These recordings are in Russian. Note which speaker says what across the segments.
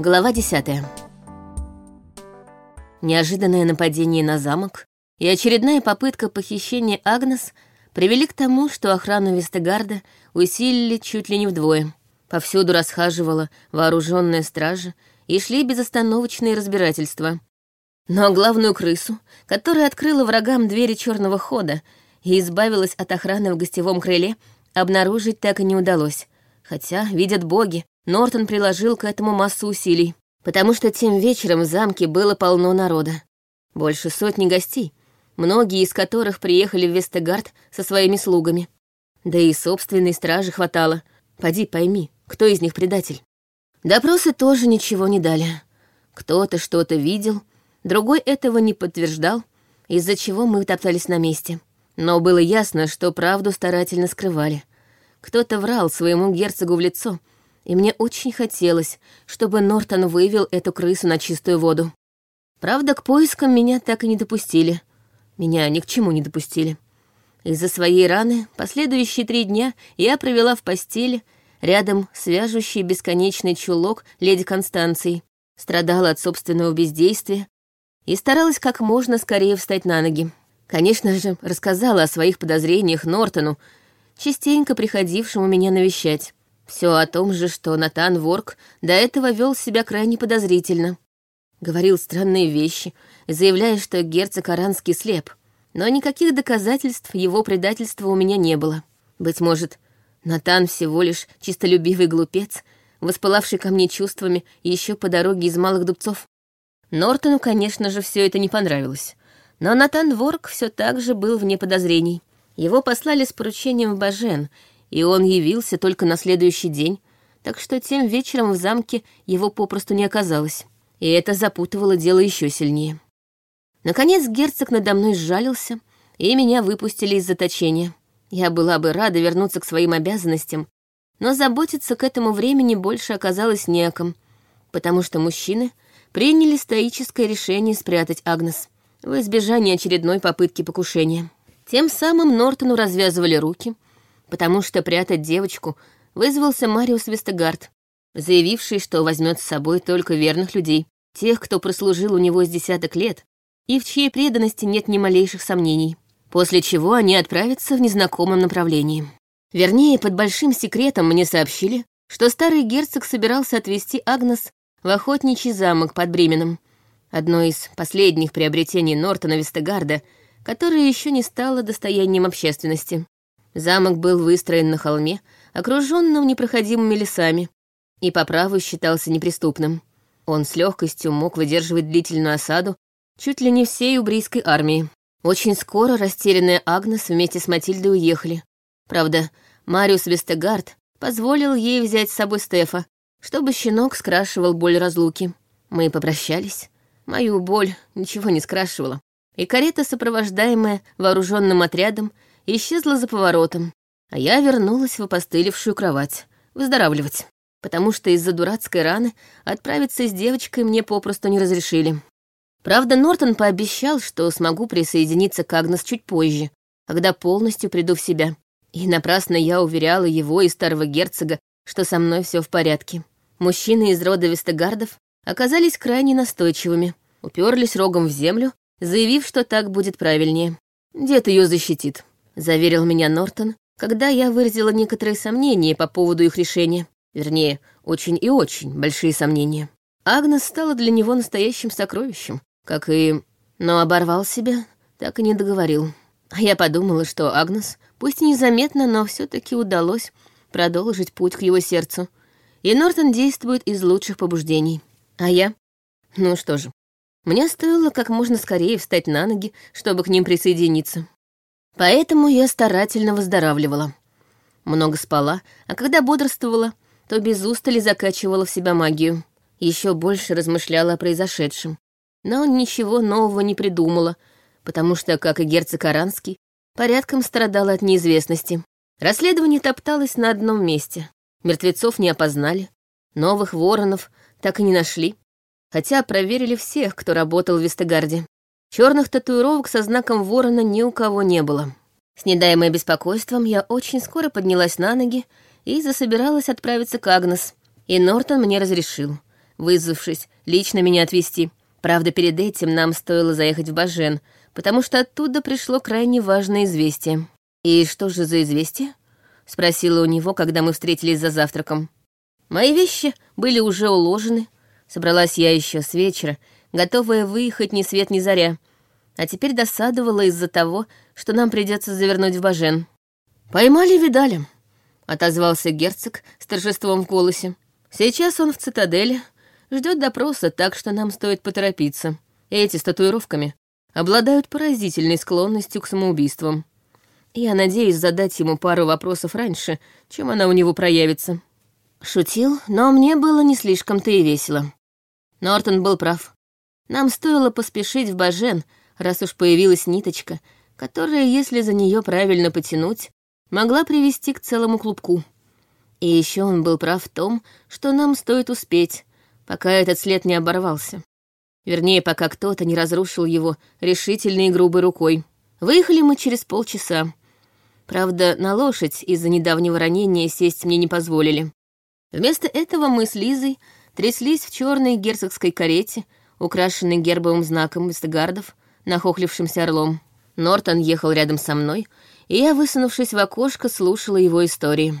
Speaker 1: Глава 10. Неожиданное нападение на замок и очередная попытка похищения Агнес привели к тому, что охрану Вестегарда усилили чуть ли не вдвое. Повсюду расхаживала вооруженная стража и шли безостановочные разбирательства. Но главную крысу, которая открыла врагам двери черного хода и избавилась от охраны в гостевом крыле, обнаружить так и не удалось. Хотя, видят боги, Нортон приложил к этому массу усилий, потому что тем вечером в замке было полно народа. Больше сотни гостей, многие из которых приехали в Вестегард со своими слугами. Да и собственной стражи хватало. Поди пойми, кто из них предатель. Допросы тоже ничего не дали. Кто-то что-то видел, другой этого не подтверждал, из-за чего мы топтались на месте. Но было ясно, что правду старательно скрывали. Кто-то врал своему герцогу в лицо, и мне очень хотелось, чтобы Нортон вывел эту крысу на чистую воду. Правда, к поискам меня так и не допустили. Меня ни к чему не допустили. Из-за своей раны последующие три дня я провела в постели, рядом свяжущий бесконечный чулок леди Констанции, страдала от собственного бездействия и старалась как можно скорее встать на ноги. Конечно же, рассказала о своих подозрениях Нортону, частенько приходившему меня навещать. Все о том же, что Натан Ворк до этого вел себя крайне подозрительно. Говорил странные вещи, заявляя, что герцог Аранский слеп. Но никаких доказательств его предательства у меня не было. Быть может, Натан всего лишь чистолюбивый глупец, воспылавший ко мне чувствами еще по дороге из Малых Дубцов. Нортону, конечно же, все это не понравилось. Но Натан Ворк все так же был вне подозрений. Его послали с поручением в Бажен, и он явился только на следующий день, так что тем вечером в замке его попросту не оказалось, и это запутывало дело еще сильнее. Наконец герцог надо мной сжалился, и меня выпустили из заточения. Я была бы рада вернуться к своим обязанностям, но заботиться к этому времени больше оказалось неком, потому что мужчины приняли стоическое решение спрятать Агнес в избежание очередной попытки покушения. Тем самым Нортону развязывали руки — потому что прятать девочку вызвался Мариус Вестегард, заявивший, что возьмет с собой только верных людей, тех, кто прослужил у него с десяток лет, и в чьей преданности нет ни малейших сомнений, после чего они отправятся в незнакомом направлении. Вернее, под большим секретом мне сообщили, что старый герцог собирался отвезти Агнес в охотничий замок под Бременом, одно из последних приобретений Нортона Вестегарда, которое еще не стало достоянием общественности. Замок был выстроен на холме, окруженном непроходимыми лесами, и по праву считался неприступным. Он с легкостью мог выдерживать длительную осаду чуть ли не всей убрийской армии. Очень скоро растерянная Агнес вместе с Матильдой уехали. Правда, Мариус Вестегард позволил ей взять с собой Стефа, чтобы щенок скрашивал боль разлуки. Мы попрощались. Мою боль ничего не скрашивала. И карета, сопровождаемая вооруженным отрядом, исчезла за поворотом, а я вернулась в опостылевшую кровать, выздоравливать, потому что из-за дурацкой раны отправиться с девочкой мне попросту не разрешили. Правда, Нортон пообещал, что смогу присоединиться к Агнес чуть позже, когда полностью приду в себя. И напрасно я уверяла его и старого герцога, что со мной все в порядке. Мужчины из рода Вестегардов оказались крайне настойчивыми, уперлись рогом в землю, заявив, что так будет правильнее. Дед ее защитит заверил меня Нортон, когда я выразила некоторые сомнения по поводу их решения. Вернее, очень и очень большие сомнения. Агнес стала для него настоящим сокровищем, как и... Но оборвал себя, так и не договорил. А я подумала, что Агнес, пусть и незаметно, но все таки удалось продолжить путь к его сердцу. И Нортон действует из лучших побуждений. А я? Ну что же, мне стоило как можно скорее встать на ноги, чтобы к ним присоединиться. Поэтому я старательно выздоравливала. Много спала, а когда бодрствовала, то без устали закачивала в себя магию. Еще больше размышляла о произошедшем. Но ничего нового не придумала, потому что, как и герцог Аранский, порядком страдала от неизвестности. Расследование топталось на одном месте. Мертвецов не опознали, новых воронов так и не нашли, хотя проверили всех, кто работал в Вестегарде. Черных татуировок со знаком ворона ни у кого не было. С недаемой беспокойством я очень скоро поднялась на ноги и засобиралась отправиться к Агнес. И Нортон мне разрешил. вызвавшись лично меня отвезти. Правда, перед этим нам стоило заехать в Бажен, потому что оттуда пришло крайне важное известие. «И что же за известие?» — спросила у него, когда мы встретились за завтраком. Мои вещи были уже уложены. Собралась я еще с вечера, готовая выехать ни свет ни заря, а теперь досадовала из-за того, что нам придется завернуть в Бажен. «Поймали, видали», — отозвался герцог с торжеством в голосе. «Сейчас он в цитадели, ждет допроса, так что нам стоит поторопиться. Эти с татуировками обладают поразительной склонностью к самоубийствам. Я надеюсь задать ему пару вопросов раньше, чем она у него проявится». Шутил, но мне было не слишком-то и весело. Нортон был прав. Нам стоило поспешить в Бажен, раз уж появилась ниточка, которая, если за нее правильно потянуть, могла привести к целому клубку. И еще он был прав в том, что нам стоит успеть, пока этот след не оборвался. Вернее, пока кто-то не разрушил его решительной и грубой рукой. Выехали мы через полчаса. Правда, на лошадь из-за недавнего ранения сесть мне не позволили. Вместо этого мы с Лизой тряслись в черной герцогской карете, украшенной гербовым знаком Вестегардов, нахохлившимся орлом. Нортон ехал рядом со мной, и я, высунувшись в окошко, слушала его истории.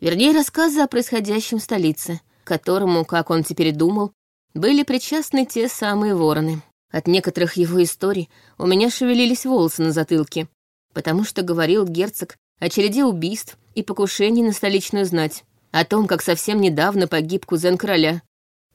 Speaker 1: Вернее, рассказы о происходящем в столице, которому, как он теперь думал, были причастны те самые вороны. От некоторых его историй у меня шевелились волосы на затылке, потому что говорил герцог о череде убийств и покушений на столичную знать, о том, как совсем недавно погиб кузен короля,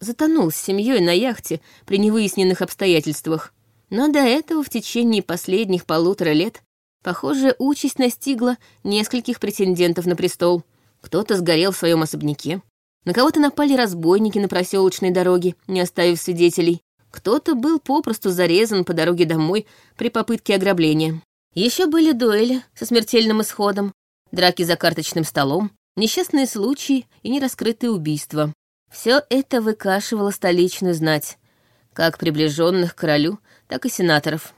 Speaker 1: затонул с семьей на яхте при невыясненных обстоятельствах. Но до этого в течение последних полутора лет, похоже, участь настигла нескольких претендентов на престол. Кто-то сгорел в своем особняке, на кого-то напали разбойники на проселочной дороге, не оставив свидетелей. Кто-то был попросту зарезан по дороге домой при попытке ограбления. Еще были дуэли со смертельным исходом, драки за карточным столом, несчастные случаи и нераскрытые убийства. Все это выкашивало столичную знать, как приближенных к королю, так и сенаторов.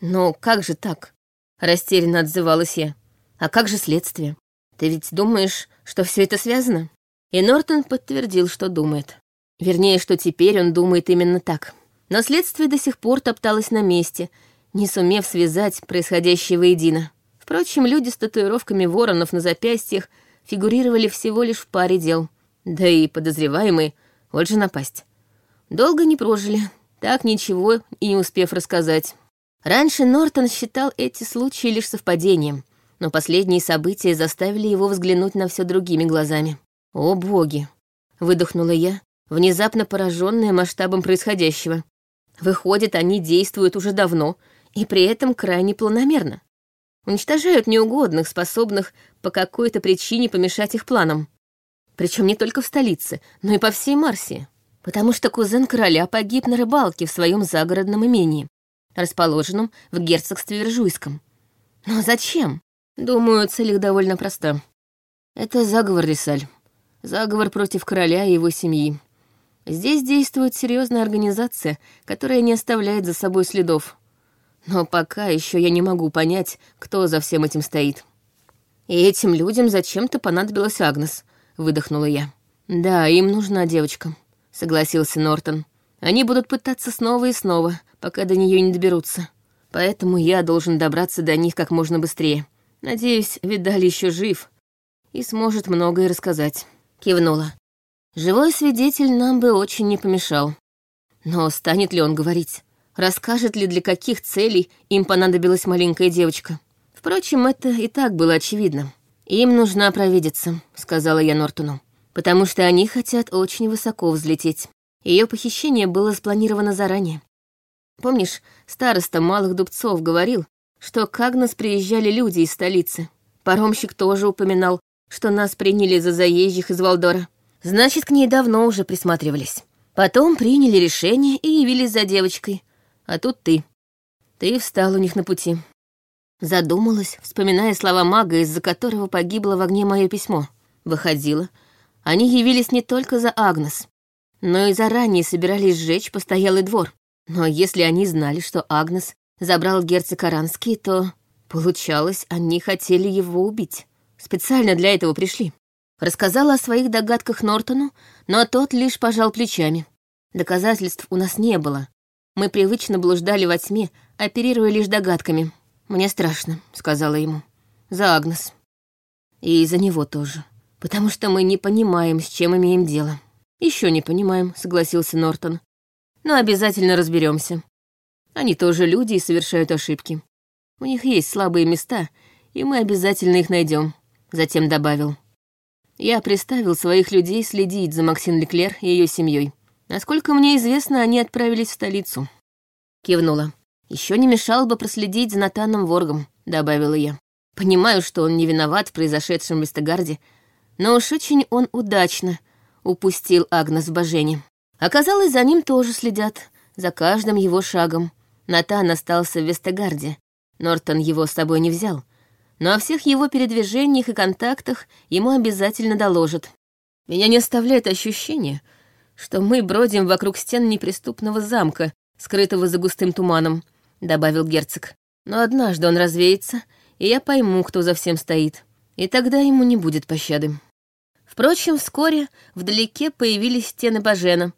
Speaker 1: «Но как же так?» — растерянно отзывалась я. «А как же следствие? Ты ведь думаешь, что все это связано?» И Нортон подтвердил, что думает. Вернее, что теперь он думает именно так. Но следствие до сих пор топталось на месте, не сумев связать происходящее воедино. Впрочем, люди с татуировками воронов на запястьях фигурировали всего лишь в паре дел. Да и подозреваемые, же напасть. Долго не прожили, так ничего и не успев рассказать. Раньше Нортон считал эти случаи лишь совпадением, но последние события заставили его взглянуть на все другими глазами. «О, боги!» — выдохнула я, внезапно пораженная масштабом происходящего. Выходит, они действуют уже давно и при этом крайне планомерно. Уничтожают неугодных, способных по какой-то причине помешать их планам. Причем не только в столице, но и по всей Марсии. Потому что кузен короля погиб на рыбалке в своем загородном имении, расположенном в герцогстве Вержуйском. Но зачем? Думаю, цель их довольно проста. Это заговор, Рисаль. Заговор против короля и его семьи. Здесь действует серьезная организация, которая не оставляет за собой следов. Но пока еще я не могу понять, кто за всем этим стоит. И этим людям зачем-то понадобилась Агнес, выдохнула я. Да, им нужна девочка, согласился Нортон. Они будут пытаться снова и снова, пока до нее не доберутся. Поэтому я должен добраться до них как можно быстрее. Надеюсь, Видаль еще жив и сможет многое рассказать кивнула. Живой свидетель нам бы очень не помешал. Но станет ли он говорить? Расскажет ли, для каких целей им понадобилась маленькая девочка? Впрочем, это и так было очевидно. «Им нужна провидица», — сказала я Нортону, «потому что они хотят очень высоко взлететь. Ее похищение было спланировано заранее. Помнишь, староста Малых Дубцов говорил, что к Агнес приезжали люди из столицы. Паромщик тоже упоминал, что нас приняли за заезжих из Валдора. Значит, к ней давно уже присматривались. Потом приняли решение и явились за девочкой. А тут ты. Ты встал у них на пути. Задумалась, вспоминая слова мага, из-за которого погибло в огне мое письмо. Выходило, они явились не только за Агнес, но и заранее собирались сжечь постоялый двор. Но если они знали, что Агнес забрал герцог Аранский, то, получалось, они хотели его убить. Специально для этого пришли. Рассказала о своих догадках Нортону, но тот лишь пожал плечами. Доказательств у нас не было. Мы привычно блуждали во тьме, оперируя лишь догадками. «Мне страшно», — сказала ему. «За Агнес. И за него тоже. Потому что мы не понимаем, с чем имеем дело». Еще не понимаем», — согласился Нортон. «Но обязательно разберемся. Они тоже люди и совершают ошибки. У них есть слабые места, и мы обязательно их найдем. Затем добавил. Я приставил своих людей следить за Максин Леклер и ее семьей. Насколько мне известно, они отправились в столицу. Кивнула. Еще не мешало бы проследить за Натаном Воргом, добавила я. Понимаю, что он не виноват в произошедшем в Вестегарде, но уж очень он удачно упустил Агнес в Бажене. Оказалось, за ним тоже следят, за каждым его шагом. Натан остался в Вестегарде. Нортон его с собой не взял. Но о всех его передвижениях и контактах ему обязательно доложат. Меня не оставляет ощущение, что мы бродим вокруг стен неприступного замка, скрытого за густым туманом, добавил герцог. Но однажды он развеется, и я пойму, кто за всем стоит. И тогда ему не будет пощады. Впрочем, вскоре вдалеке появились стены Бажена.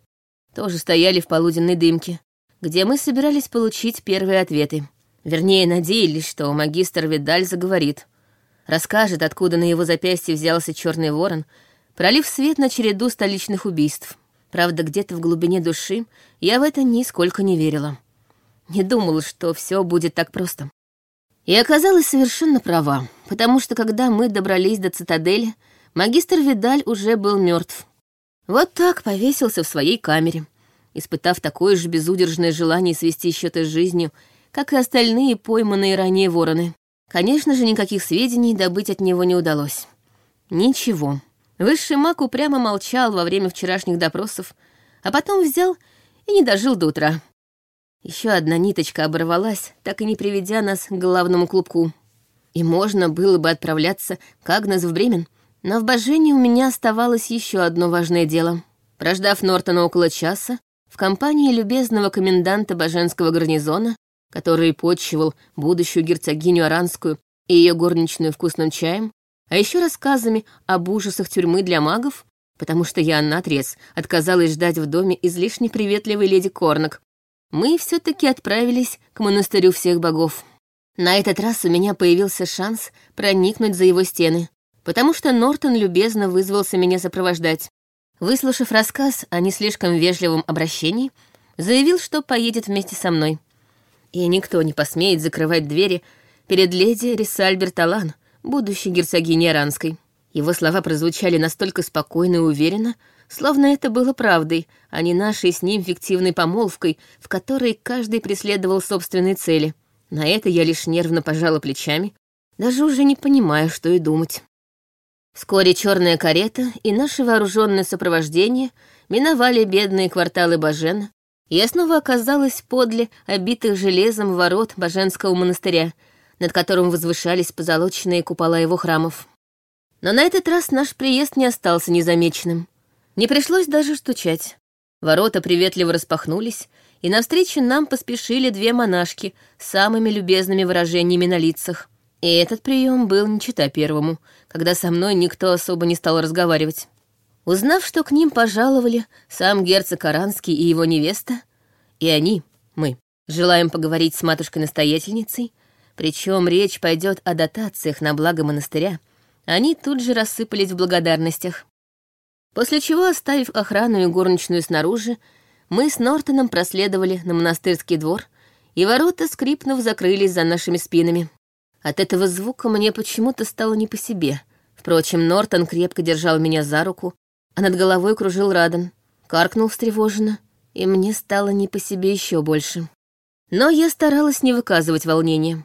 Speaker 1: Тоже стояли в полуденной дымке где мы собирались получить первые ответы. Вернее, надеялись, что магистр Видаль заговорит. Расскажет, откуда на его запястье взялся черный ворон, пролив свет на череду столичных убийств. Правда, где-то в глубине души я в это нисколько не верила. Не думала, что все будет так просто. И оказалась совершенно права, потому что когда мы добрались до цитадели, магистр Видаль уже был мертв. Вот так повесился в своей камере — испытав такое же безудержное желание свести счеты с жизнью, как и остальные пойманные ранее вороны. Конечно же, никаких сведений добыть от него не удалось. Ничего. Высший маг упрямо молчал во время вчерашних допросов, а потом взял и не дожил до утра. Еще одна ниточка оборвалась, так и не приведя нас к главному клубку. И можно было бы отправляться к Агнес в Бремен, но в Божении у меня оставалось еще одно важное дело. Прождав Нортона около часа, в компании любезного коменданта Баженского гарнизона, который почивал будущую герцогиню Аранскую и ее горничную вкусным чаем, а еще рассказами об ужасах тюрьмы для магов, потому что я наотрез отказалась ждать в доме излишне приветливой леди Корнок, мы все таки отправились к монастырю всех богов. На этот раз у меня появился шанс проникнуть за его стены, потому что Нортон любезно вызвался меня сопровождать. Выслушав рассказ о не слишком вежливом обращении, заявил, что поедет вместе со мной. И никто не посмеет закрывать двери перед леди Рисальбер Талан, будущей герцогиней Аранской. Его слова прозвучали настолько спокойно и уверенно, словно это было правдой, а не нашей с ним фиктивной помолвкой, в которой каждый преследовал собственные цели. На это я лишь нервно пожала плечами, даже уже не понимая, что и думать. Вскоре черная карета и наше вооруженное сопровождение миновали бедные кварталы Бажена, и я снова оказалась подле обитых железом ворот Баженского монастыря, над которым возвышались позолоченные купола его храмов. Но на этот раз наш приезд не остался незамеченным. Не пришлось даже стучать. Ворота приветливо распахнулись, и навстречу нам поспешили две монашки с самыми любезными выражениями на лицах — и этот прием был не чита первому, когда со мной никто особо не стал разговаривать. Узнав, что к ним пожаловали сам герцог Аранский и его невеста, и они, мы, желаем поговорить с матушкой-настоятельницей, причем речь пойдет о дотациях на благо монастыря, они тут же рассыпались в благодарностях. После чего, оставив охрану и горничную снаружи, мы с Нортоном проследовали на монастырский двор, и ворота, скрипнув, закрылись за нашими спинами. От этого звука мне почему-то стало не по себе. Впрочем, Нортон крепко держал меня за руку, а над головой кружил Радан. Каркнул встревоженно, и мне стало не по себе еще больше. Но я старалась не выказывать волнения.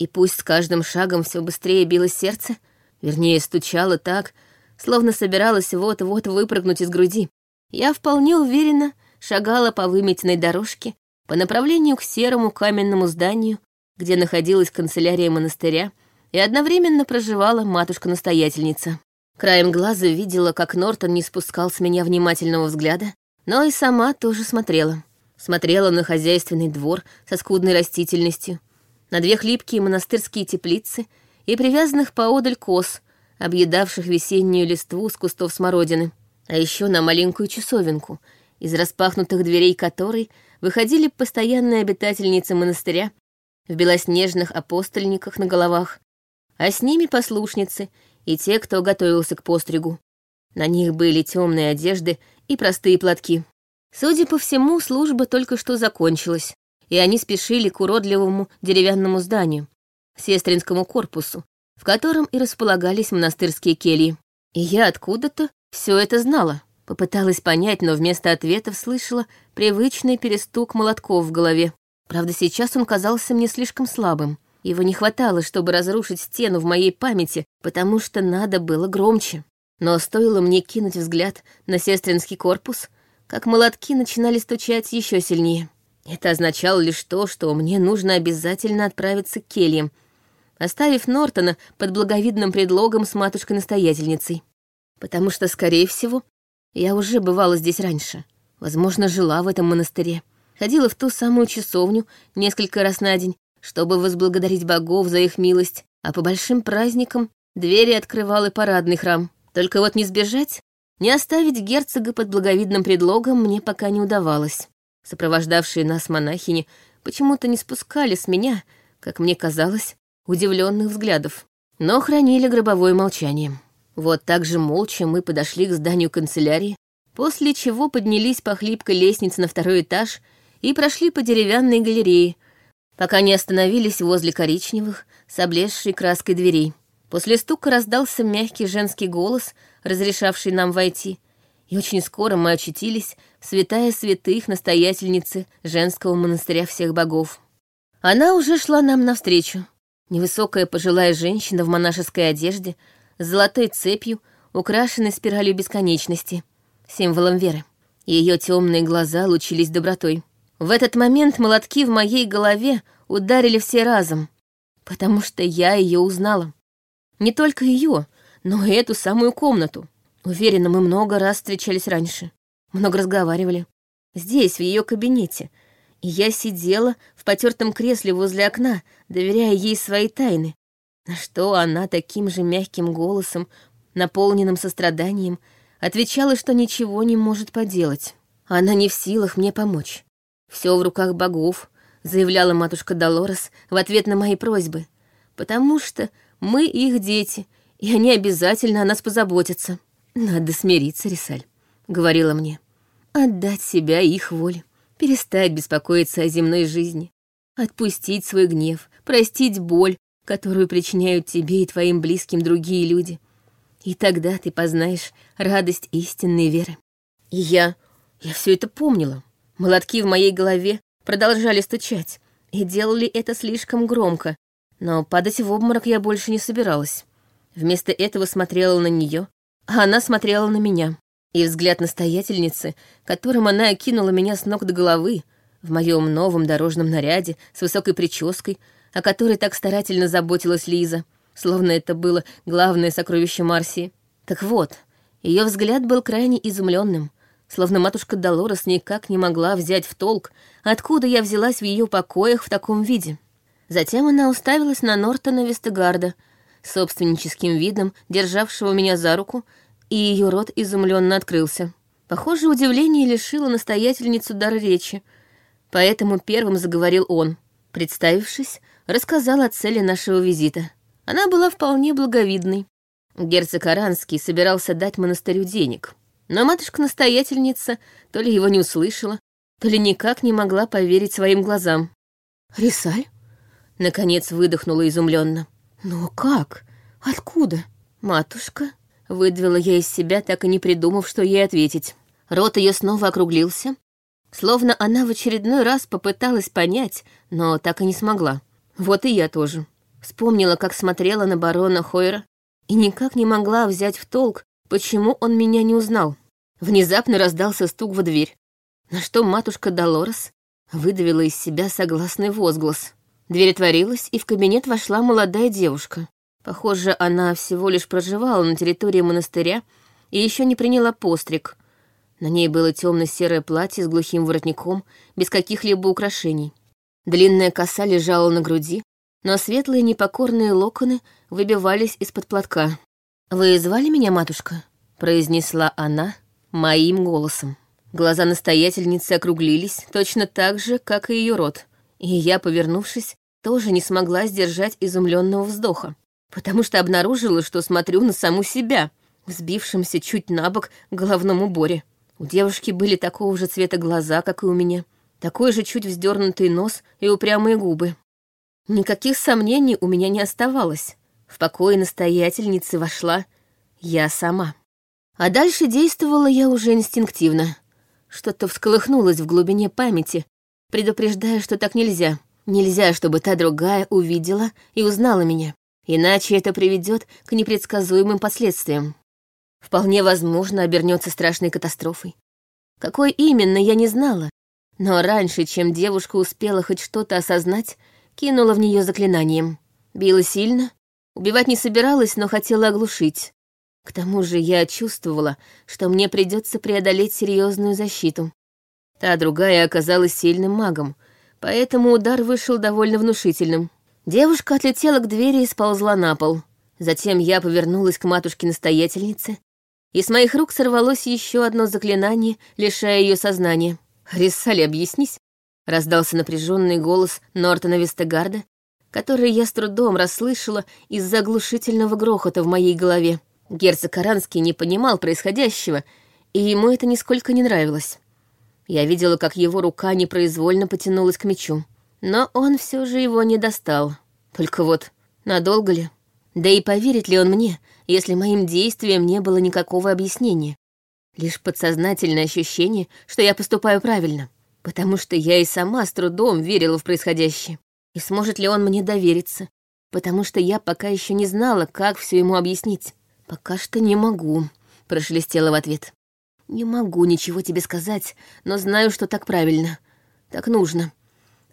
Speaker 1: И пусть с каждым шагом все быстрее билось сердце, вернее, стучало так, словно собиралась вот-вот выпрыгнуть из груди, я вполне уверенно шагала по выметенной дорожке по направлению к серому каменному зданию, где находилась канцелярия монастыря, и одновременно проживала матушка-настоятельница. Краем глаза видела, как Нортон не спускал с меня внимательного взгляда, но и сама тоже смотрела. Смотрела на хозяйственный двор со скудной растительностью, на две хлипкие монастырские теплицы и привязанных поодаль коз, объедавших весеннюю листву с кустов смородины, а еще на маленькую часовенку, из распахнутых дверей которой выходили постоянные обитательницы монастыря в белоснежных апостольниках на головах, а с ними послушницы и те, кто готовился к постригу. На них были темные одежды и простые платки. Судя по всему, служба только что закончилась, и они спешили к уродливому деревянному зданию, сестринскому корпусу, в котором и располагались монастырские кельи. И я откуда-то все это знала. Попыталась понять, но вместо ответов слышала привычный перестук молотков в голове. Правда, сейчас он казался мне слишком слабым. Его не хватало, чтобы разрушить стену в моей памяти, потому что надо было громче. Но стоило мне кинуть взгляд на сестринский корпус, как молотки начинали стучать еще сильнее. Это означало лишь то, что мне нужно обязательно отправиться к кельям, оставив Нортона под благовидным предлогом с матушкой-настоятельницей. Потому что, скорее всего, я уже бывала здесь раньше. Возможно, жила в этом монастыре. Ходила в ту самую часовню несколько раз на день, чтобы возблагодарить богов за их милость, а по большим праздникам двери открывал и парадный храм. Только вот не сбежать, не оставить герцога под благовидным предлогом мне пока не удавалось. Сопровождавшие нас монахини почему-то не спускали с меня, как мне казалось, удивленных взглядов, но хранили гробовое молчание. Вот так же молча мы подошли к зданию канцелярии, после чего поднялись по хлипкой лестнице на второй этаж и прошли по деревянной галерее, пока не остановились возле коричневых с облезшей краской дверей. После стука раздался мягкий женский голос, разрешавший нам войти, и очень скоро мы очутились в святая святых настоятельницы женского монастыря всех богов. Она уже шла нам навстречу. Невысокая пожилая женщина в монашеской одежде — с золотой цепью, украшенной спиралью бесконечности, символом веры. Ее темные глаза лучились добротой. В этот момент молотки в моей голове ударили все разом, потому что я ее узнала. Не только ее, но и эту самую комнату. Уверена, мы много раз встречались раньше, много разговаривали. Здесь, в ее кабинете. И я сидела в потертом кресле возле окна, доверяя ей свои тайны, на что она таким же мягким голосом, наполненным состраданием, отвечала, что ничего не может поделать. Она не в силах мне помочь. Все в руках богов, заявляла матушка Долорес в ответ на мои просьбы, потому что мы их дети, и они обязательно о нас позаботятся. Надо смириться, Рисаль, говорила мне. Отдать себя их воле, перестать беспокоиться о земной жизни, отпустить свой гнев, простить боль, которую причиняют тебе и твоим близким другие люди. И тогда ты познаешь радость истинной веры. И я... я все это помнила. Молотки в моей голове продолжали стучать, и делали это слишком громко, но падать в обморок я больше не собиралась. Вместо этого смотрела на нее, а она смотрела на меня. И взгляд настоятельницы, которым она окинула меня с ног до головы, в моем новом дорожном наряде с высокой прической, о которой так старательно заботилась Лиза, словно это было главное сокровище Марсии. Так вот, ее взгляд был крайне изумленным, словно матушка Долорес никак не могла взять в толк, откуда я взялась в ее покоях в таком виде. Затем она уставилась на Нортона Вестегарда, собственническим видом, державшего меня за руку, и ее рот изумленно открылся. Похоже, удивление лишило настоятельницу дар речи, поэтому первым заговорил он. Представившись, рассказал о цели нашего визита. Она была вполне благовидной. Герцог Аранский собирался дать монастырю денег, но матушка-настоятельница то ли его не услышала, то ли никак не могла поверить своим глазам. «Рисаль?» — наконец выдохнула изумленно. «Но как? Откуда?» «Матушка?» — выдавила я из себя, так и не придумав, что ей ответить. Рот ее снова округлился, словно она в очередной раз попыталась понять, но так и не смогла. Вот и я тоже. Вспомнила, как смотрела на барона Хойра и никак не могла взять в толк, почему он меня не узнал. Внезапно раздался стук в дверь, на что матушка Долорес выдавила из себя согласный возглас. Дверь отворилась, и в кабинет вошла молодая девушка. Похоже, она всего лишь проживала на территории монастыря и еще не приняла постриг. На ней было темно-серое платье с глухим воротником, без каких-либо украшений. Длинная коса лежала на груди, но светлые непокорные локоны выбивались из-под платка. «Вы звали меня, матушка?» — произнесла она моим голосом. Глаза настоятельницы округлились точно так же, как и ее рот. И я, повернувшись, тоже не смогла сдержать изумленного вздоха, потому что обнаружила, что смотрю на саму себя, взбившимся чуть на бок головном уборе. У девушки были такого же цвета глаза, как и у меня, такой же чуть вздернутый нос и упрямые губы. Никаких сомнений у меня не оставалось. В покое настоятельницы вошла я сама. А дальше действовала я уже инстинктивно. Что-то всколыхнулось в глубине памяти, предупреждая, что так нельзя. Нельзя, чтобы та другая увидела и узнала меня. Иначе это приведет к непредсказуемым последствиям. Вполне возможно, обернется страшной катастрофой. Какой именно, я не знала. Но раньше, чем девушка успела хоть что-то осознать, кинула в нее заклинанием. Била сильно, убивать не собиралась, но хотела оглушить. К тому же я чувствовала, что мне придется преодолеть серьезную защиту. Та другая оказалась сильным магом, поэтому удар вышел довольно внушительным. Девушка отлетела к двери и сползла на пол. Затем я повернулась к матушке-настоятельнице, и с моих рук сорвалось еще одно заклинание, лишая ее сознания. «Рисали, объяснись!» — раздался напряженный голос Нортона Вестегарда, который я с трудом расслышала из-за оглушительного грохота в моей голове. Герцог Аранский не понимал происходящего, и ему это нисколько не нравилось. Я видела, как его рука непроизвольно потянулась к мечу, но он все же его не достал. Только вот, надолго ли? Да и поверит ли он мне, если моим действиям не было никакого объяснения? Лишь подсознательное ощущение, что я поступаю правильно, потому что я и сама с трудом верила в происходящее. И сможет ли он мне довериться, потому что я пока еще не знала, как все ему объяснить. «Пока что не могу», — прошелестела в ответ. «Не могу ничего тебе сказать, но знаю, что так правильно. Так нужно.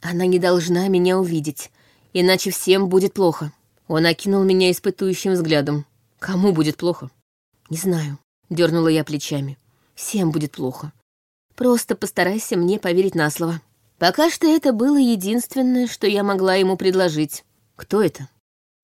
Speaker 1: Она не должна меня увидеть, иначе всем будет плохо». Он окинул меня испытующим взглядом. «Кому будет плохо?» «Не знаю», — дернула я плечами. «Всем будет плохо. Просто постарайся мне поверить на слово». Пока что это было единственное, что я могла ему предложить. Кто это?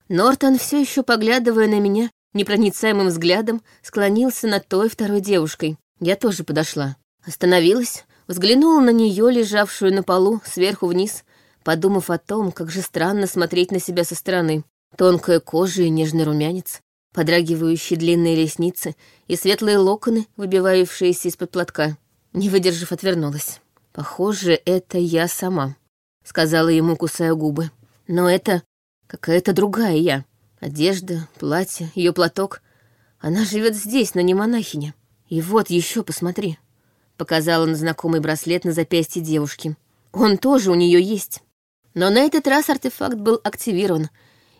Speaker 1: Нортон, все еще поглядывая на меня, непроницаемым взглядом склонился над той второй девушкой. Я тоже подошла. Остановилась, взглянула на нее, лежавшую на полу, сверху вниз, подумав о том, как же странно смотреть на себя со стороны. Тонкая кожа и нежный румянец, подрагивающие длинные ресницы и светлые локоны, выбивающиеся из-под платка. Не выдержав, отвернулась. «Похоже, это я сама», — сказала ему, кусая губы. «Но это какая-то другая я. Одежда, платье, ее платок. Она живет здесь, но не монахиня. И вот еще посмотри. Показала на знакомый браслет на запястье девушки. Он тоже у нее есть. Но на этот раз артефакт был активирован,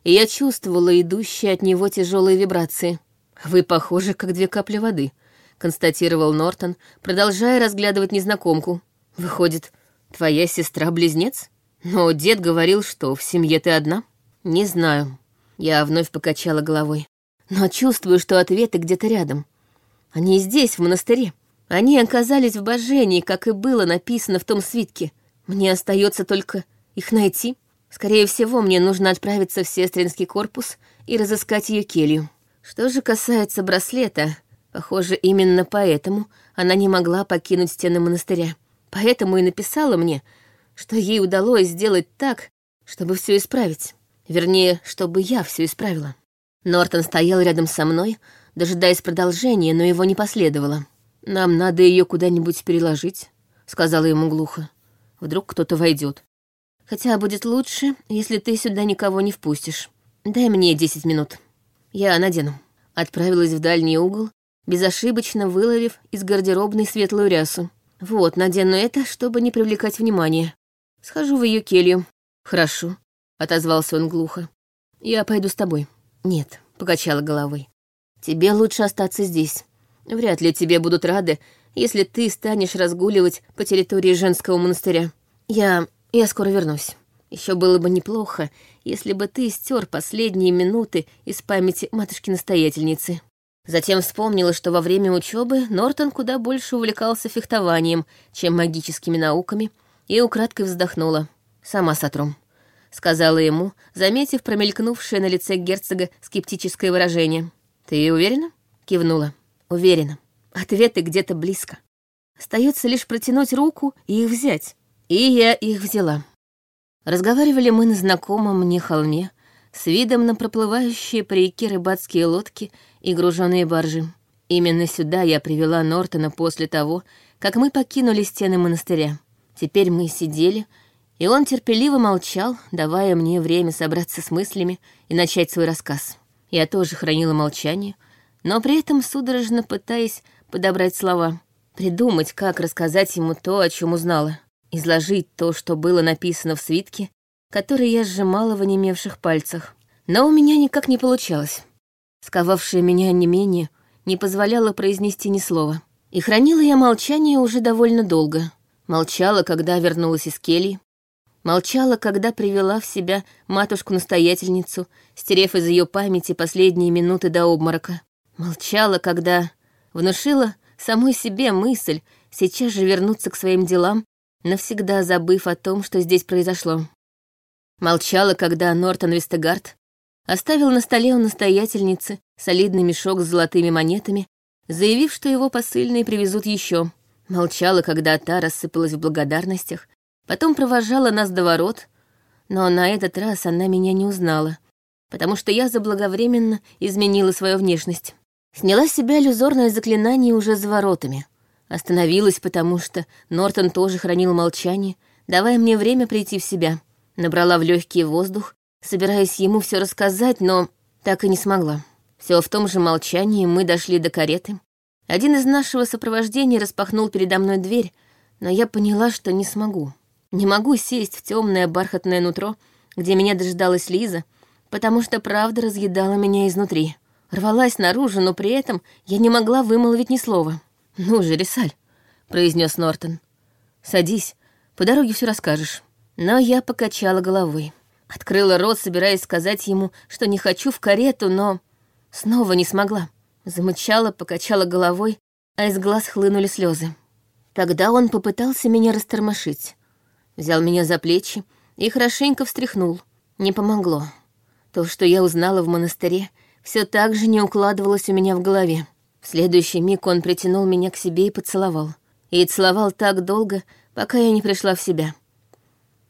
Speaker 1: и я чувствовала идущие от него тяжелые вибрации. «Вы похожи, как две капли воды», — констатировал Нортон, продолжая разглядывать незнакомку. «Выходит, твоя сестра-близнец? Но дед говорил, что в семье ты одна?» «Не знаю», я вновь покачала головой. Но чувствую, что ответы где-то рядом. Они здесь, в монастыре. Они оказались в божении, как и было написано в том свитке. Мне остается только их найти. Скорее всего, мне нужно отправиться в сестринский корпус и разыскать ее келью. Что же касается браслета, похоже, именно поэтому она не могла покинуть стены монастыря. Поэтому и написала мне, что ей удалось сделать так, чтобы все исправить. Вернее, чтобы я все исправила. Нортон стоял рядом со мной, дожидаясь продолжения, но его не последовало. «Нам надо ее куда-нибудь переложить», — сказала ему глухо. «Вдруг кто-то войдет. Хотя будет лучше, если ты сюда никого не впустишь. Дай мне десять минут. Я надену». Отправилась в дальний угол, безошибочно выловив из гардеробной светлую рясу. «Вот, надену это, чтобы не привлекать внимания. Схожу в ее келью». «Хорошо», — отозвался он глухо. «Я пойду с тобой». «Нет», — покачала головой. «Тебе лучше остаться здесь. Вряд ли тебе будут рады, если ты станешь разгуливать по территории женского монастыря. Я... я скоро вернусь. Еще было бы неплохо, если бы ты стер последние минуты из памяти матушки-настоятельницы». Затем вспомнила, что во время учебы Нортон куда больше увлекался фехтованием, чем магическими науками, и украдкой вздохнула. Сама сотром сказала ему, заметив промелькнувшее на лице герцога скептическое выражение. «Ты уверена?» — кивнула. «Уверена. Ответы где-то близко». Остается лишь протянуть руку и их взять. И я их взяла. Разговаривали мы на знакомом мне холме, с видом на проплывающие по реке рыбацкие лодки и груженные баржи. Именно сюда я привела Нортона после того, как мы покинули стены монастыря. Теперь мы сидели, и он терпеливо молчал, давая мне время собраться с мыслями и начать свой рассказ. Я тоже хранила молчание, но при этом судорожно пытаясь подобрать слова, придумать, как рассказать ему то, о чем узнала, изложить то, что было написано в свитке, который я сжимала в онемевших пальцах. Но у меня никак не получалось. Сковавшее меня не менее не позволяло произнести ни слова. И хранила я молчание уже довольно долго. Молчала, когда вернулась из кельи. Молчала, когда привела в себя матушку-настоятельницу, стерев из ее памяти последние минуты до обморока. Молчала, когда внушила самой себе мысль сейчас же вернуться к своим делам, навсегда забыв о том, что здесь произошло. Молчала, когда Нортон Вестегард оставил на столе у настоятельницы солидный мешок с золотыми монетами, заявив, что его посыльные привезут еще. Молчала, когда та рассыпалась в благодарностях, потом провожала нас до ворот, но на этот раз она меня не узнала, потому что я заблаговременно изменила свою внешность. Сняла с себя иллюзорное заклинание уже за воротами. Остановилась, потому что Нортон тоже хранил молчание, давая мне время прийти в себя. Набрала в легкий воздух, собираясь ему все рассказать, но так и не смогла. Все в том же молчании мы дошли до кареты. Один из нашего сопровождения распахнул передо мной дверь, но я поняла, что не смогу. Не могу сесть в темное бархатное нутро, где меня дожидалась Лиза, потому что правда разъедала меня изнутри. Рвалась наружу, но при этом я не могла вымолвить ни слова. «Ну же, Рисаль», — произнес Нортон. «Садись, по дороге все расскажешь». Но я покачала головой. Открыла рот, собираясь сказать ему, что не хочу в карету, но снова не смогла. Замычала, покачала головой, а из глаз хлынули слезы. Тогда он попытался меня растормошить. Взял меня за плечи и хорошенько встряхнул. Не помогло. То, что я узнала в монастыре, все так же не укладывалось у меня в голове. В следующий миг он притянул меня к себе и поцеловал. И целовал так долго, пока я не пришла в себя.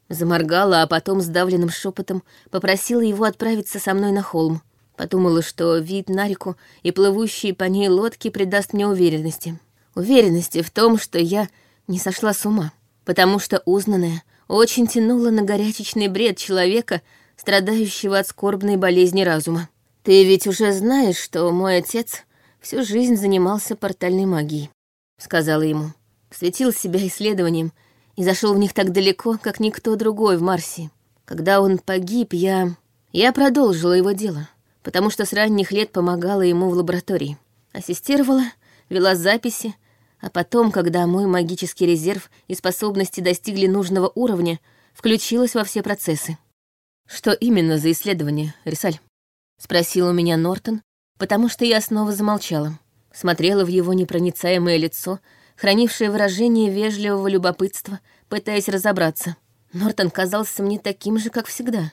Speaker 1: Заморгала, а потом сдавленным шепотом попросила его отправиться со мной на холм. Подумала, что вид на реку и плывущие по ней лодки придаст мне уверенности. Уверенности в том, что я не сошла с ума, потому что узнанное очень тянуло на горячечный бред человека, страдающего от скорбной болезни разума. «Ты ведь уже знаешь, что мой отец всю жизнь занимался портальной магией», — сказала ему. Светил себя исследованием и зашел в них так далеко, как никто другой в Марсе. Когда он погиб, я... Я продолжила его дело потому что с ранних лет помогала ему в лаборатории. Ассистировала, вела записи, а потом, когда мой магический резерв и способности достигли нужного уровня, включилась во все процессы. «Что именно за исследование, Рисаль?» — спросил у меня Нортон, потому что я снова замолчала. Смотрела в его непроницаемое лицо, хранившее выражение вежливого любопытства, пытаясь разобраться. Нортон казался мне таким же, как всегда.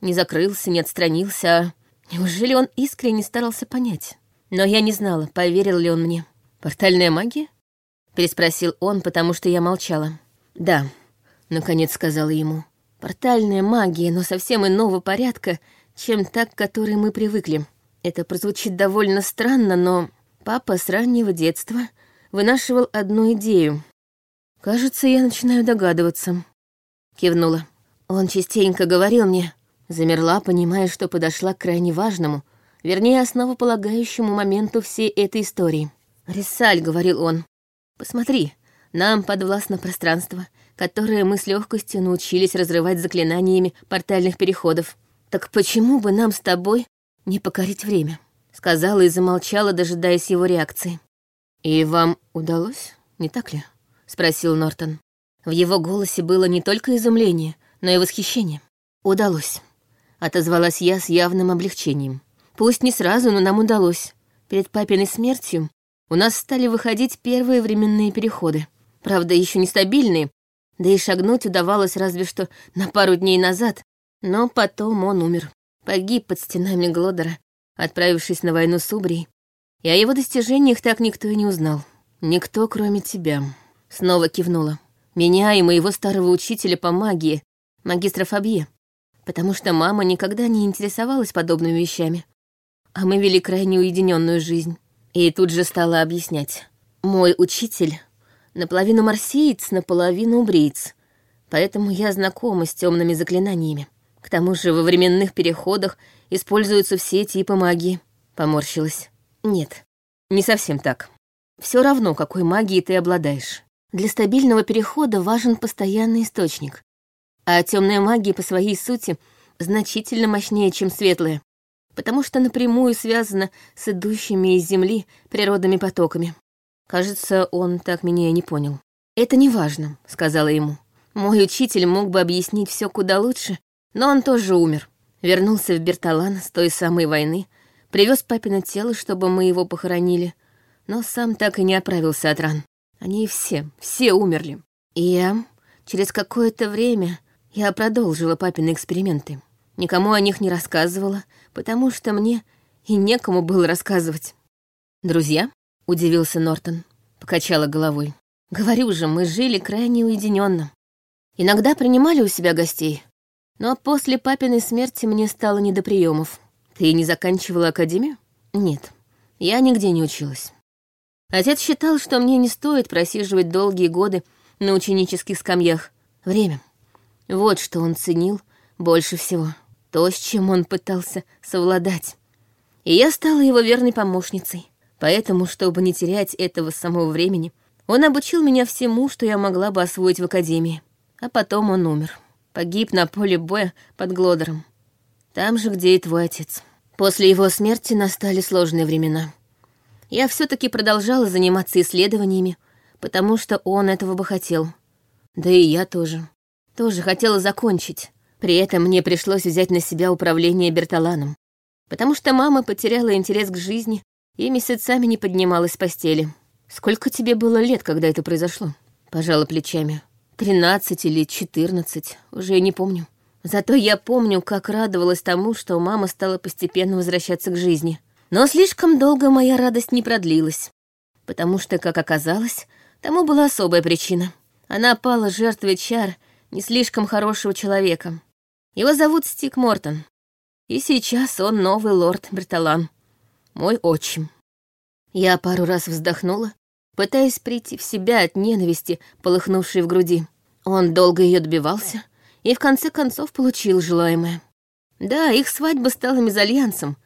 Speaker 1: Не закрылся, не отстранился, а Неужели он искренне старался понять? Но я не знала, поверил ли он мне. «Портальная магия?» — переспросил он, потому что я молчала. «Да», — наконец сказала ему. «Портальная магия, но совсем иного порядка, чем та, к которой мы привыкли. Это прозвучит довольно странно, но папа с раннего детства вынашивал одну идею. Кажется, я начинаю догадываться». Кивнула. Он частенько говорил мне, Замерла, понимая, что подошла к крайне важному, вернее, основополагающему моменту всей этой истории. «Рисаль», — говорил он, — «посмотри, нам подвластно пространство, которое мы с легкостью научились разрывать заклинаниями портальных переходов. Так почему бы нам с тобой не покорить время?» Сказала и замолчала, дожидаясь его реакции. «И вам удалось, не так ли?» — спросил Нортон. В его голосе было не только изумление, но и восхищение. «Удалось». Отозвалась я с явным облегчением. Пусть не сразу, но нам удалось. Перед папиной смертью у нас стали выходить первые временные переходы. Правда, еще нестабильные, да и шагнуть удавалось разве что на пару дней назад, но потом он умер. Погиб под стенами Глодера, отправившись на войну с Убрией, и о его достижениях так никто и не узнал. «Никто, кроме тебя», — снова кивнула. «Меня и моего старого учителя по магии, магистра Фабье, потому что мама никогда не интересовалась подобными вещами, а мы вели крайне уединенную жизнь. И тут же стала объяснять. Мой учитель наполовину марсиец, наполовину убриец, поэтому я знакома с темными заклинаниями. К тому же во временных переходах используются все типы магии. Поморщилась. Нет, не совсем так. Все равно, какой магией ты обладаешь. Для стабильного перехода важен постоянный источник. А темная магия по своей сути значительно мощнее, чем светлая, потому что напрямую связана с идущими из Земли природными потоками. Кажется, он так меня и не понял. «Это не важно», — сказала ему. «Мой учитель мог бы объяснить все куда лучше, но он тоже умер. Вернулся в Берталан с той самой войны, привез папино тело, чтобы мы его похоронили, но сам так и не отправился от ран. Они все, все умерли. И я через какое-то время я продолжила папины эксперименты. Никому о них не рассказывала, потому что мне и некому было рассказывать. «Друзья?» — удивился Нортон. Покачала головой. «Говорю же, мы жили крайне уединенно. Иногда принимали у себя гостей, но после папиной смерти мне стало не до приемов. Ты не заканчивала академию? Нет, я нигде не училась. Отец считал, что мне не стоит просиживать долгие годы на ученических скамьях. Время. Вот что он ценил больше всего. То, с чем он пытался совладать. И я стала его верной помощницей. Поэтому, чтобы не терять этого самого времени, он обучил меня всему, что я могла бы освоить в академии. А потом он умер. Погиб на поле боя под Глодером. Там же, где и твой отец. После его смерти настали сложные времена. Я все таки продолжала заниматься исследованиями, потому что он этого бы хотел. Да и я тоже. Тоже хотела закончить. При этом мне пришлось взять на себя управление Берталаном, потому что мама потеряла интерес к жизни и месяцами не поднималась с постели. «Сколько тебе было лет, когда это произошло?» Пожала плечами. «Тринадцать или четырнадцать, уже не помню. Зато я помню, как радовалась тому, что мама стала постепенно возвращаться к жизни. Но слишком долго моя радость не продлилась, потому что, как оказалось, тому была особая причина. Она пала жертвой чар не слишком хорошего человека. Его зовут Стик Мортон. И сейчас он новый лорд Берталан. Мой отчим. Я пару раз вздохнула, пытаясь прийти в себя от ненависти, полыхнувшей в груди. Он долго ее добивался и в конце концов получил желаемое. Да, их свадьба стала мезальянсом,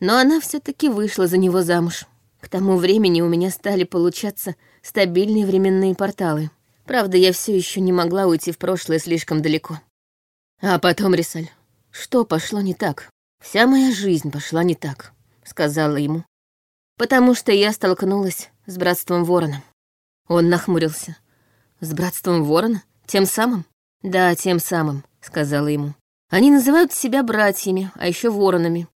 Speaker 1: но она все таки вышла за него замуж. К тому времени у меня стали получаться стабильные временные порталы. Правда, я все еще не могла уйти в прошлое слишком далеко. А потом, Рисаль, что пошло не так? Вся моя жизнь пошла не так, сказала ему. Потому что я столкнулась с братством ворона. Он нахмурился. С братством ворона? Тем самым? Да, тем самым, сказала ему. Они называют себя братьями, а еще воронами.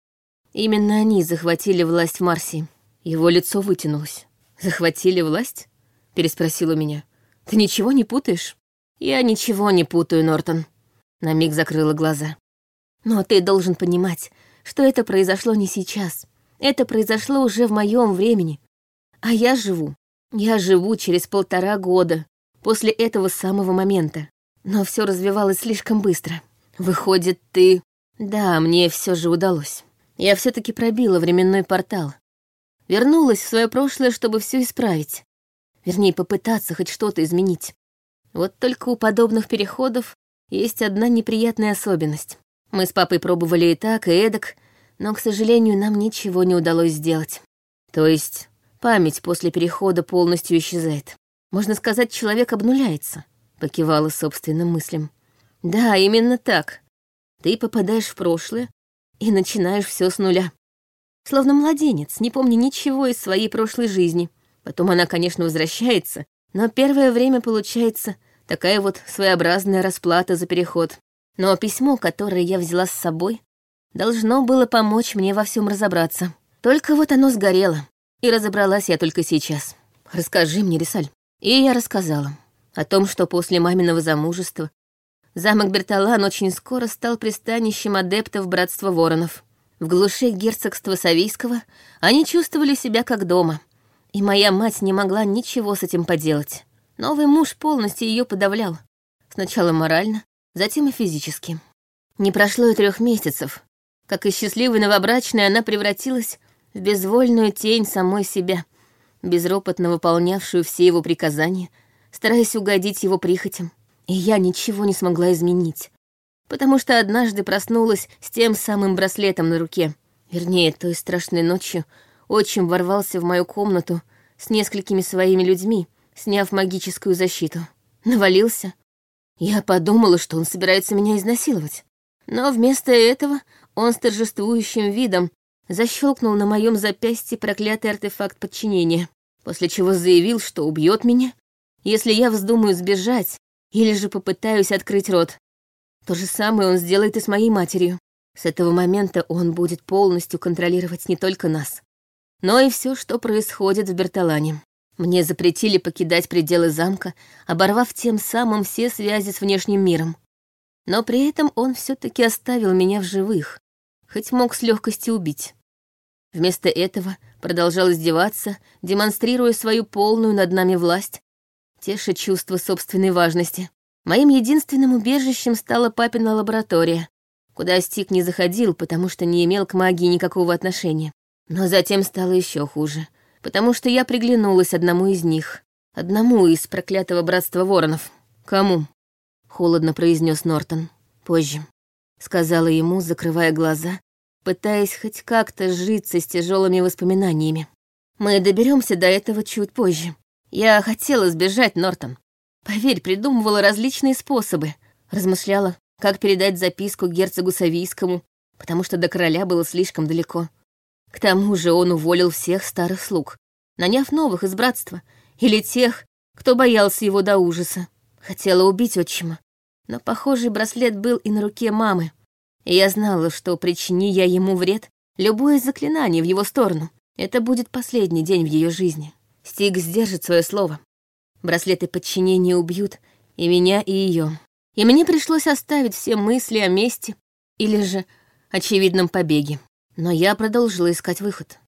Speaker 1: Именно они захватили власть в Марсии. Его лицо вытянулось. «Захватили власть?» — переспросил у меня. Ты ничего не путаешь? Я ничего не путаю, Нортон. На миг закрыла глаза. Но ты должен понимать, что это произошло не сейчас. Это произошло уже в моем времени. А я живу. Я живу через полтора года после этого самого момента. Но все развивалось слишком быстро. Выходит, ты... Да, мне все же удалось. Я все таки пробила временной портал. Вернулась в свое прошлое, чтобы все исправить. Вернее, попытаться хоть что-то изменить. Вот только у подобных переходов есть одна неприятная особенность. Мы с папой пробовали и так, и эдак, но, к сожалению, нам ничего не удалось сделать. То есть память после перехода полностью исчезает. Можно сказать, человек обнуляется, покивала собственным мыслям. Да, именно так. Ты попадаешь в прошлое и начинаешь все с нуля. Словно младенец, не помня ничего из своей прошлой жизни. Потом она, конечно, возвращается, но первое время получается такая вот своеобразная расплата за переход. Но письмо, которое я взяла с собой, должно было помочь мне во всем разобраться. Только вот оно сгорело, и разобралась я только сейчас. Расскажи мне, Рисаль. И я рассказала о том, что после маминого замужества замок Берталан очень скоро стал пристанищем адептов Братства Воронов. В глуши герцогства Савийского они чувствовали себя как дома — И моя мать не могла ничего с этим поделать. Новый муж полностью ее подавлял. Сначала морально, затем и физически. Не прошло и трех месяцев. Как и счастливой новобрачной, она превратилась в безвольную тень самой себя, безропотно выполнявшую все его приказания, стараясь угодить его прихотям. И я ничего не смогла изменить, потому что однажды проснулась с тем самым браслетом на руке. Вернее, той страшной ночью отчим ворвался в мою комнату с несколькими своими людьми, сняв магическую защиту. Навалился. Я подумала, что он собирается меня изнасиловать. Но вместо этого он с торжествующим видом защелкнул на моем запястье проклятый артефакт подчинения, после чего заявил, что убьет меня, если я вздумаю сбежать или же попытаюсь открыть рот. То же самое он сделает и с моей матерью. С этого момента он будет полностью контролировать не только нас, но и все, что происходит в Берталане. Мне запретили покидать пределы замка, оборвав тем самым все связи с внешним миром. Но при этом он все таки оставил меня в живых, хоть мог с легкостью убить. Вместо этого продолжал издеваться, демонстрируя свою полную над нами власть, теша чувство собственной важности. Моим единственным убежищем стала папина лаборатория, куда Стик не заходил, потому что не имел к магии никакого отношения. Но затем стало еще хуже, потому что я приглянулась одному из них, одному из проклятого братства воронов. «Кому?» — холодно произнес Нортон. «Позже», — сказала ему, закрывая глаза, пытаясь хоть как-то сжиться с тяжелыми воспоминаниями. «Мы доберемся до этого чуть позже. Я хотела сбежать, Нортон. Поверь, придумывала различные способы. Размышляла, как передать записку герцогу Савийскому, потому что до короля было слишком далеко. К тому же он уволил всех старых слуг, наняв новых из братства, или тех, кто боялся его до ужаса. Хотела убить отчима, но похожий браслет был и на руке мамы, и я знала, что причини я ему вред, любое заклинание в его сторону, это будет последний день в ее жизни. Стиг сдержит свое слово. Браслеты подчинения убьют и меня, и ее. И мне пришлось оставить все мысли о мести или же очевидном побеге. Но я продолжила искать выход.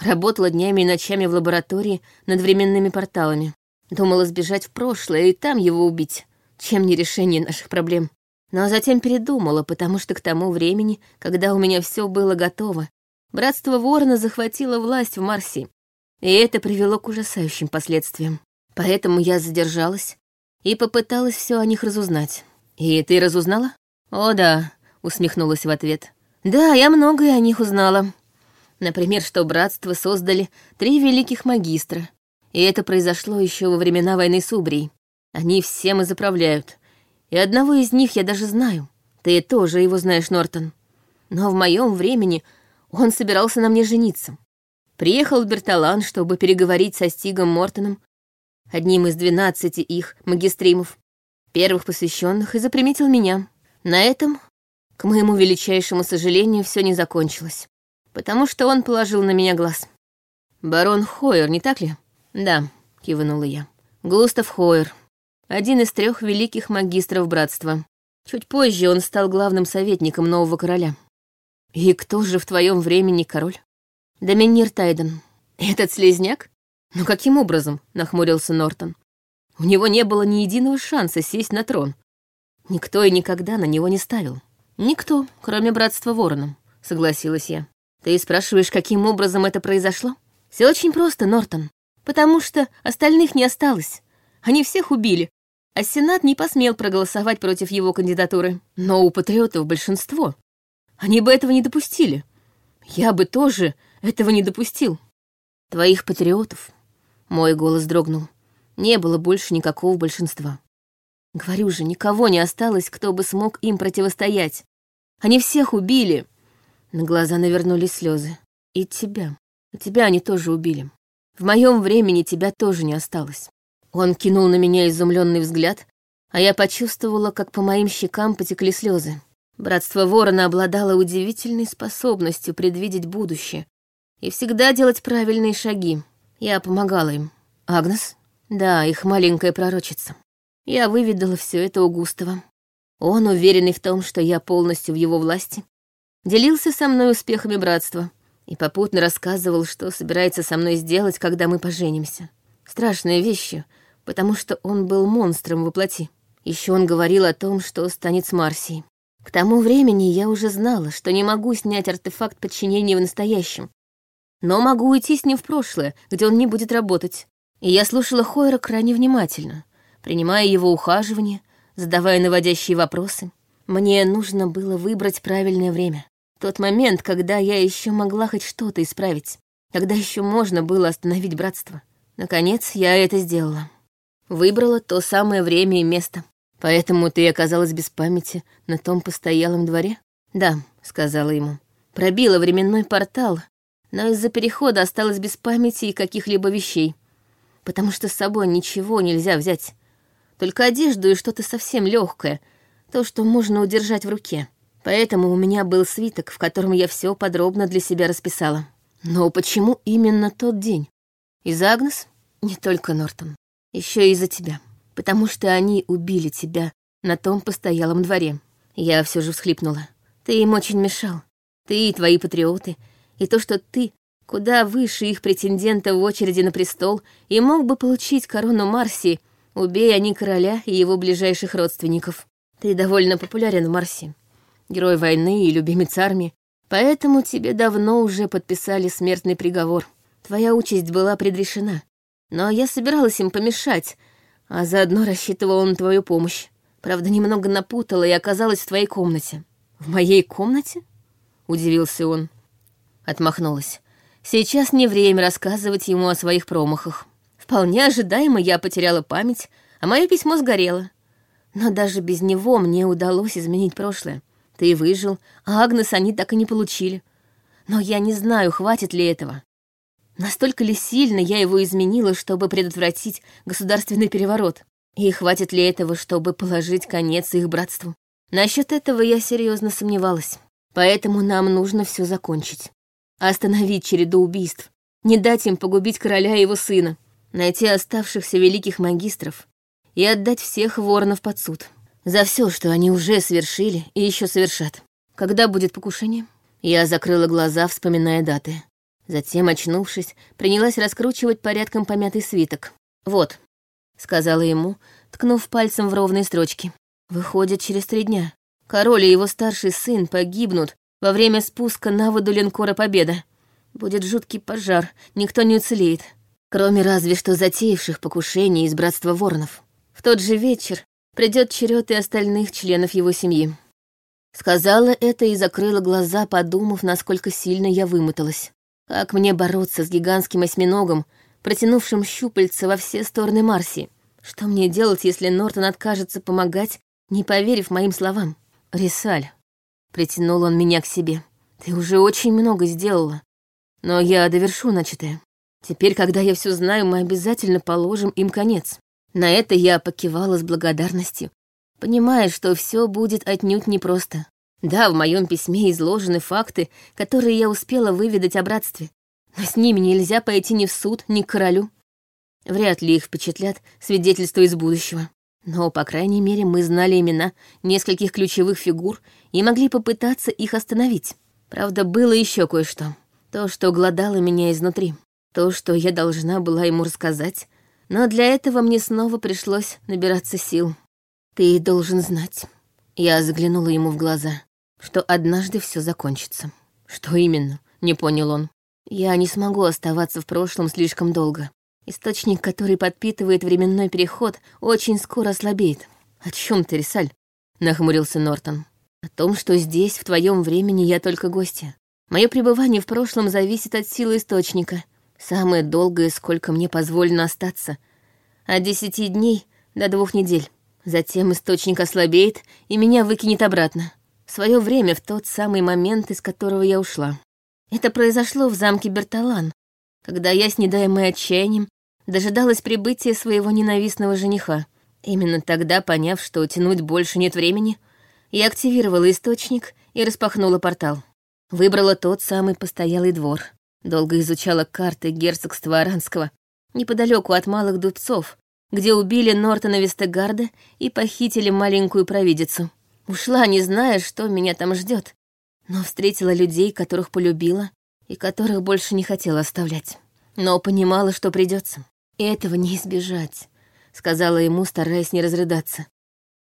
Speaker 1: Работала днями и ночами в лаборатории над временными порталами. Думала сбежать в прошлое и там его убить, чем не решение наших проблем. Но затем передумала, потому что к тому времени, когда у меня все было готово, братство Ворона захватило власть в Марсе, и это привело к ужасающим последствиям. Поэтому я задержалась и попыталась все о них разузнать. «И ты разузнала?» «О, да», — усмехнулась в ответ. Да, я многое о них узнала. Например, что братство создали три великих магистра. И это произошло еще во времена войны с Убрией. Они всем и заправляют. И одного из них я даже знаю. Ты тоже его знаешь, Нортон. Но в моем времени он собирался на мне жениться. Приехал в Берталан, чтобы переговорить со Стигом Мортоном, одним из двенадцати их магистримов, первых посвященных, и заприметил меня. На этом к моему величайшему сожалению, все не закончилось, потому что он положил на меня глаз. «Барон Хойер, не так ли?» «Да», — кивнула я. «Густав Хойер, один из трех великих магистров братства. Чуть позже он стал главным советником нового короля». «И кто же в твоем времени король?» «Доминир Тайден». «Этот слезняк? Ну каким образом?» — нахмурился Нортон. «У него не было ни единого шанса сесть на трон. Никто и никогда на него не ставил». «Никто, кроме братства Вороном», — согласилась я. «Ты спрашиваешь, каким образом это произошло? Все очень просто, Нортон. Потому что остальных не осталось. Они всех убили, а Сенат не посмел проголосовать против его кандидатуры. Но у патриотов большинство. Они бы этого не допустили. Я бы тоже этого не допустил. Твоих патриотов, мой голос дрогнул, не было больше никакого большинства. Говорю же, никого не осталось, кто бы смог им противостоять. Они всех убили. На глаза навернулись слезы. И тебя. Тебя они тоже убили. В моем времени тебя тоже не осталось. Он кинул на меня изумленный взгляд, а я почувствовала, как по моим щекам потекли слезы. Братство Ворона обладало удивительной способностью предвидеть будущее и всегда делать правильные шаги. Я помогала им. Агнес? Да, их маленькая пророчица. Я выведала все это у Густава. Он, уверенный в том, что я полностью в его власти, делился со мной успехами братства, и попутно рассказывал, что собирается со мной сделать, когда мы поженимся. Страшные вещи, потому что он был монстром во плоти. Еще он говорил о том, что станет с Марсией. К тому времени я уже знала, что не могу снять артефакт подчинения в настоящем, но могу уйти с ним в прошлое, где он не будет работать. И я слушала Хойра крайне внимательно, принимая его ухаживание, задавая наводящие вопросы. Мне нужно было выбрать правильное время. Тот момент, когда я еще могла хоть что-то исправить, когда еще можно было остановить братство. Наконец, я это сделала. Выбрала то самое время и место. Поэтому ты оказалась без памяти на том постоялом дворе? Да, сказала ему. Пробила временной портал, но из-за перехода осталась без памяти и каких-либо вещей. Потому что с собой ничего нельзя взять. Только одежду и что-то совсем легкое, то, что можно удержать в руке. Поэтому у меня был свиток, в котором я все подробно для себя расписала. Но почему именно тот день? Из-за Агнес? Не только Нортон. Еще из-за тебя. Потому что они убили тебя на том постоялом дворе. Я все же всхлипнула. Ты им очень мешал. Ты и твои патриоты. И то, что ты куда выше их претендента в очереди на престол и мог бы получить корону Марси, убей они короля и его ближайших родственников. Ты довольно популярен в Марси герой войны и любимец армии, поэтому тебе давно уже подписали смертный приговор. Твоя участь была предрешена. Но я собиралась им помешать, а заодно рассчитывала на твою помощь. Правда, немного напутала и оказалась в твоей комнате». «В моей комнате?» — удивился он. Отмахнулась. «Сейчас не время рассказывать ему о своих промахах. Вполне ожидаемо я потеряла память, а мое письмо сгорело. Но даже без него мне удалось изменить прошлое. Ты выжил, а Агнес они так и не получили. Но я не знаю, хватит ли этого. Настолько ли сильно я его изменила, чтобы предотвратить государственный переворот? И хватит ли этого, чтобы положить конец их братству? Насчет этого я серьезно сомневалась. Поэтому нам нужно все закончить. Остановить череду убийств. Не дать им погубить короля и его сына. Найти оставшихся великих магистров. И отдать всех воронов под суд. За все, что они уже совершили и еще совершат. Когда будет покушение? Я закрыла глаза, вспоминая даты. Затем, очнувшись, принялась раскручивать порядком помятый свиток. «Вот», — сказала ему, ткнув пальцем в ровные строчки. «Выходит, через три дня. Король и его старший сын погибнут во время спуска на воду линкора «Победа». Будет жуткий пожар, никто не уцелеет, кроме разве что затеявших покушений из Братства Воронов. В тот же вечер придет черед и остальных членов его семьи. Сказала это и закрыла глаза, подумав, насколько сильно я вымоталась. Как мне бороться с гигантским осьминогом, протянувшим щупальца во все стороны Марси? Что мне делать, если Нортон откажется помогать, не поверив моим словам? Рисаль. Притянул он меня к себе. Ты уже очень много сделала. Но я довершу начатое. Теперь, когда я все знаю, мы обязательно положим им конец. На это я покивала с благодарностью, понимая, что все будет отнюдь непросто. Да, в моем письме изложены факты, которые я успела выведать о братстве, но с ними нельзя пойти ни в суд, ни к королю. Вряд ли их впечатлят свидетельства из будущего. Но, по крайней мере, мы знали имена нескольких ключевых фигур и могли попытаться их остановить. Правда, было еще кое-что. То, что гладало меня изнутри. То, что я должна была ему рассказать, но для этого мне снова пришлось набираться сил. Ты должен знать. Я заглянула ему в глаза, что однажды все закончится. Что именно? Не понял он. Я не смогу оставаться в прошлом слишком долго. Источник, который подпитывает временной переход, очень скоро ослабеет. О чем ты, Рисаль? Нахмурился Нортон. О том, что здесь, в твоем времени, я только гостья. Мое пребывание в прошлом зависит от силы источника — Самое долгое, сколько мне позволено остаться. От десяти дней до двух недель. Затем источник ослабеет и меня выкинет обратно. Свое время, в тот самый момент, из которого я ушла. Это произошло в замке Берталан, когда я, снедаемая отчаянием, дожидалась прибытия своего ненавистного жениха. Именно тогда, поняв, что тянуть больше нет времени, я активировала источник и распахнула портал. Выбрала тот самый постоялый двор. Долго изучала карты герцогства Аранского, неподалеку от Малых Дубцов, где убили Нортона Вестегарда и похитили маленькую провидицу. Ушла, не зная, что меня там ждет, но встретила людей, которых полюбила, и которых больше не хотела оставлять. Но понимала, что придется. И этого не избежать, сказала ему, стараясь не разрыдаться.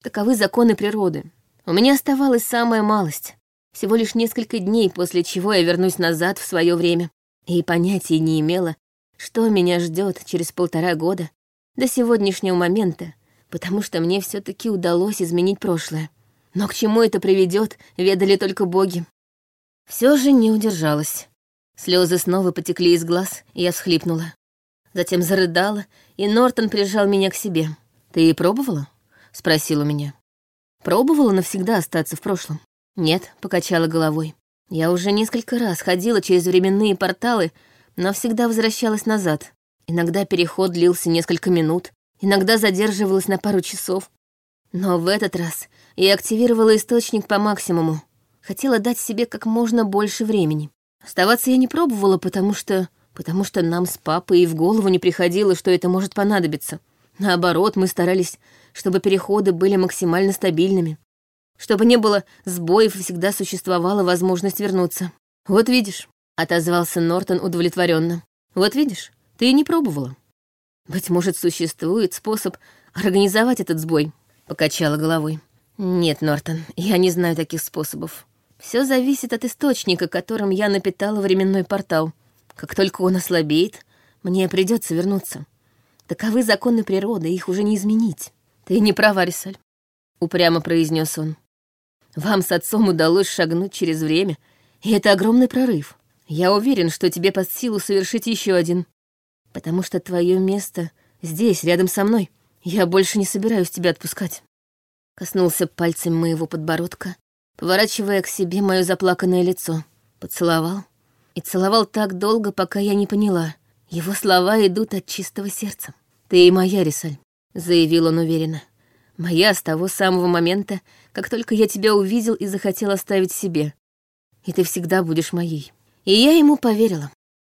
Speaker 1: Таковы законы природы. У меня оставалась самая малость. Всего лишь несколько дней, после чего я вернусь назад в свое время. И понятия не имела, что меня ждет через полтора года до сегодняшнего момента, потому что мне все таки удалось изменить прошлое. Но к чему это приведет, ведали только боги. Все же не удержалась. Слезы снова потекли из глаз, и я всхлипнула. Затем зарыдала, и Нортон прижал меня к себе. «Ты и пробовала?» — спросил у меня. «Пробовала навсегда остаться в прошлом?» «Нет», — покачала головой. «Я уже несколько раз ходила через временные порталы, но всегда возвращалась назад. Иногда переход длился несколько минут, иногда задерживалась на пару часов. Но в этот раз я активировала источник по максимуму. Хотела дать себе как можно больше времени. Оставаться я не пробовала, потому что... потому что нам с папой и в голову не приходило, что это может понадобиться. Наоборот, мы старались, чтобы переходы были максимально стабильными. Чтобы не было сбоев и всегда существовала возможность вернуться. «Вот видишь», — отозвался Нортон удовлетворенно. «Вот видишь, ты и не пробовала. Быть может, существует способ организовать этот сбой», — покачала головой. «Нет, Нортон, я не знаю таких способов. Все зависит от источника, которым я напитала временной портал. Как только он ослабеет, мне придется вернуться. Таковы законы природы, их уже не изменить. Ты не права, Рисаль, — упрямо произнес он. Вам с отцом удалось шагнуть через время, и это огромный прорыв. Я уверен, что тебе под силу совершить еще один. Потому что твое место здесь, рядом со мной. Я больше не собираюсь тебя отпускать. Коснулся пальцем моего подбородка, поворачивая к себе мое заплаканное лицо. Поцеловал. И целовал так долго, пока я не поняла. Его слова идут от чистого сердца. «Ты и моя, Рисаль», — заявил он уверенно. «Моя с того самого момента, как только я тебя увидел и захотел оставить себе. И ты всегда будешь моей». И я ему поверила.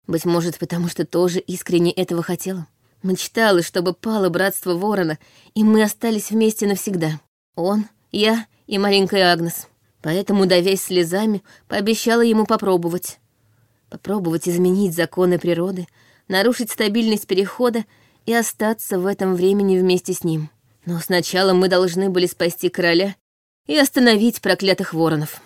Speaker 1: Быть может, потому что тоже искренне этого хотела. Мечтала, чтобы пало братство Ворона, и мы остались вместе навсегда. Он, я и маленькая Агнес поэтому, давясь слезами, пообещала ему попробовать. Попробовать изменить законы природы, нарушить стабильность перехода и остаться в этом времени вместе с ним. Но сначала мы должны были спасти короля и остановить проклятых воронов.